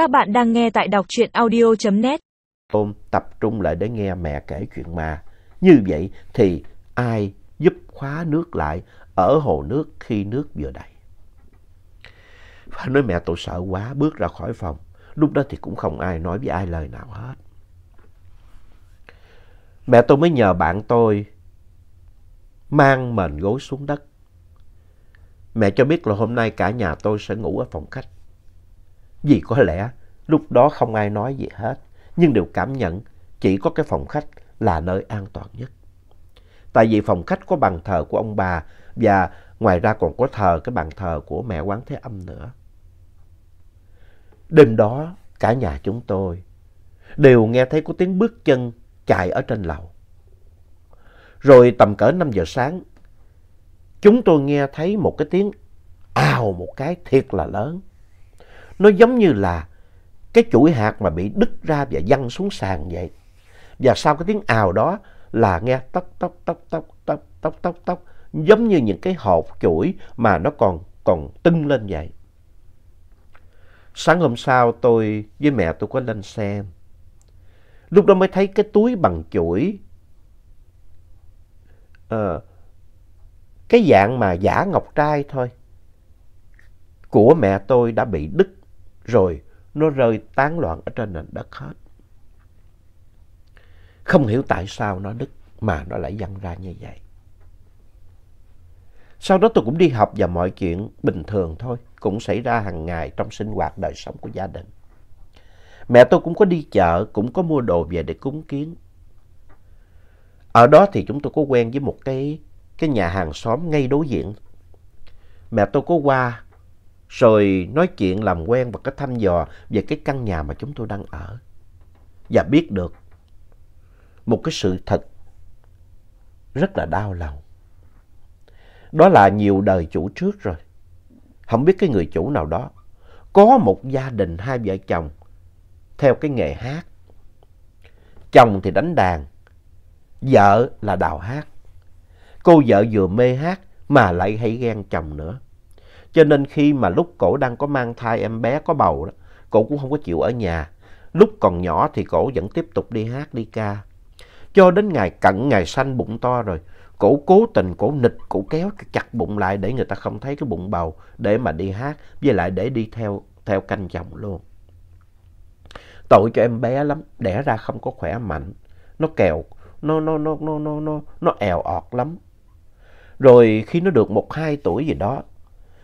Các bạn đang nghe tại đọc truyện audio.net. Tôn tập trung lại để nghe mẹ kể chuyện ma. Như vậy thì ai giúp khóa nước lại ở hồ nước khi nước vừa đầy? Phải nói mẹ tôi sợ quá, bước ra khỏi phòng. Lúc đó thì cũng không ai nói với ai lời nào hết. Mẹ tôi mới nhờ bạn tôi mang mền gối xuống đất. Mẹ cho biết là hôm nay cả nhà tôi sẽ ngủ ở phòng khách. Vì có lẽ lúc đó không ai nói gì hết, nhưng đều cảm nhận chỉ có cái phòng khách là nơi an toàn nhất. Tại vì phòng khách có bàn thờ của ông bà và ngoài ra còn có thờ cái bàn thờ của mẹ Quán Thế Âm nữa. Đêm đó cả nhà chúng tôi đều nghe thấy có tiếng bước chân chạy ở trên lầu. Rồi tầm cỡ 5 giờ sáng, chúng tôi nghe thấy một cái tiếng ào một cái thiệt là lớn. Nó giống như là cái chuỗi hạt mà bị đứt ra và văng xuống sàn vậy. Và sau cái tiếng ào đó là nghe tóc tóc tóc tóc tóc tóc tóc tóc giống như những cái hột chuỗi mà nó còn còn tưng lên vậy. Sáng hôm sau tôi với mẹ tôi có lên xem. Lúc đó mới thấy cái túi bằng chuỗi. Uh, cái dạng mà giả ngọc trai thôi. Của mẹ tôi đã bị đứt rồi nó rơi tán loạn ở trên nền đất hết. Không hiểu tại sao nó đứt mà nó lại văng ra như vậy. Sau đó tôi cũng đi học và mọi chuyện bình thường thôi, cũng xảy ra hàng ngày trong sinh hoạt đời sống của gia đình. Mẹ tôi cũng có đi chợ, cũng có mua đồ về để cúng kiến. Ở đó thì chúng tôi có quen với một cái, cái nhà hàng xóm ngay đối diện. Mẹ tôi có qua rồi nói chuyện làm quen và cái thăm dò về cái căn nhà mà chúng tôi đang ở. Và biết được một cái sự thật rất là đau lòng. Đó là nhiều đời chủ trước rồi. Không biết cái người chủ nào đó. Có một gia đình hai vợ chồng theo cái nghề hát. Chồng thì đánh đàn, vợ là đào hát. Cô vợ vừa mê hát mà lại hay ghen chồng nữa. Cho nên khi mà lúc cổ đang có mang thai em bé có bầu đó, cổ cũng không có chịu ở nhà. Lúc còn nhỏ thì cổ vẫn tiếp tục đi hát, đi ca. Cho đến ngày cận ngày sanh bụng to rồi, cổ cố tình, cổ nịch, cổ kéo chặt bụng lại để người ta không thấy cái bụng bầu để mà đi hát, với lại để đi theo, theo canh chồng luôn. Tội cho em bé lắm, đẻ ra không có khỏe mạnh, nó kèo, nó, nó, nó, nó, nó, nó, nó èo ọt lắm. Rồi khi nó được một hai tuổi gì đó,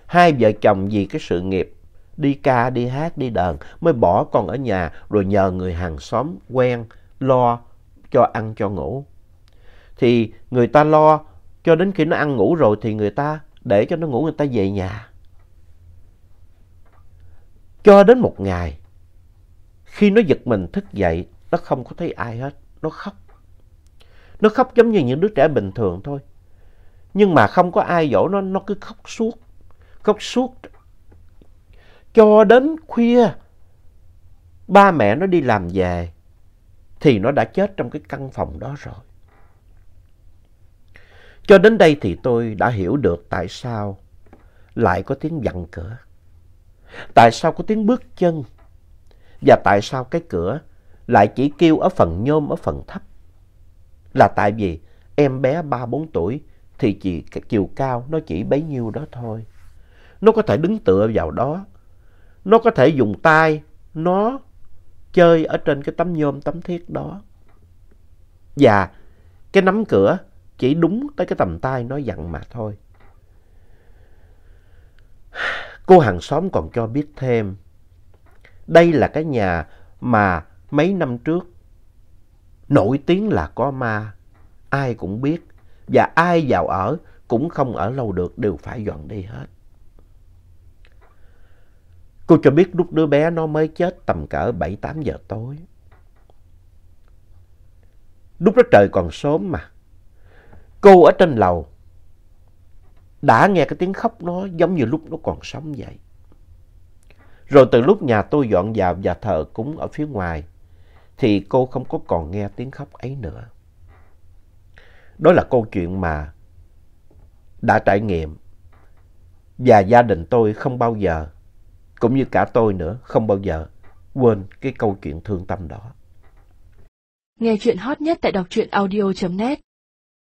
hai vợ chồng vì cái sự nghiệp đi ca, đi hát, đi đờn mới bỏ con ở nhà rồi nhờ người hàng xóm quen lo cho ăn cho ngủ. Thì người ta lo cho đến khi nó ăn ngủ rồi thì người ta để cho nó ngủ người ta về nhà. Cho đến một ngày, khi nó giật mình thức dậy, nó không có thấy ai hết, nó khóc. Nó khóc giống như những đứa trẻ bình thường thôi. Nhưng mà không có ai dỗ nó, nó cứ khóc suốt khóc suốt cho đến khuya ba mẹ nó đi làm về thì nó đã chết trong cái căn phòng đó rồi. Cho đến đây thì tôi đã hiểu được tại sao lại có tiếng vặn cửa. Tại sao có tiếng bước chân. Và tại sao cái cửa lại chỉ kêu ở phần nhôm, ở phần thấp. Là tại vì em bé 3-4 tuổi thì chỉ chiều cao nó chỉ bấy nhiêu đó thôi. Nó có thể đứng tựa vào đó. Nó có thể dùng tay nó chơi ở trên cái tấm nhôm, tấm thiết đó. Và cái nắm cửa chỉ đúng tới cái tầm tay nó dặn mà thôi. Cô hàng xóm còn cho biết thêm. Đây là cái nhà mà mấy năm trước nổi tiếng là có ma. Ai cũng biết. Và ai vào ở cũng không ở lâu được, đều phải dọn đi hết. Cô cho biết lúc đứa bé nó mới chết tầm cỡ 7-8 giờ tối. Lúc đó trời còn sớm mà. Cô ở trên lầu đã nghe cái tiếng khóc nó giống như lúc nó còn sống vậy. Rồi từ lúc nhà tôi dọn vào và thờ cúng ở phía ngoài thì cô không có còn nghe tiếng khóc ấy nữa. Đó là câu chuyện mà đã trải nghiệm và gia đình tôi không bao giờ cũng như cả tôi nữa, không bao giờ quên cái câu chuyện thương tâm đó. Nghe chuyện hot nhất tại đọc truyện audio.net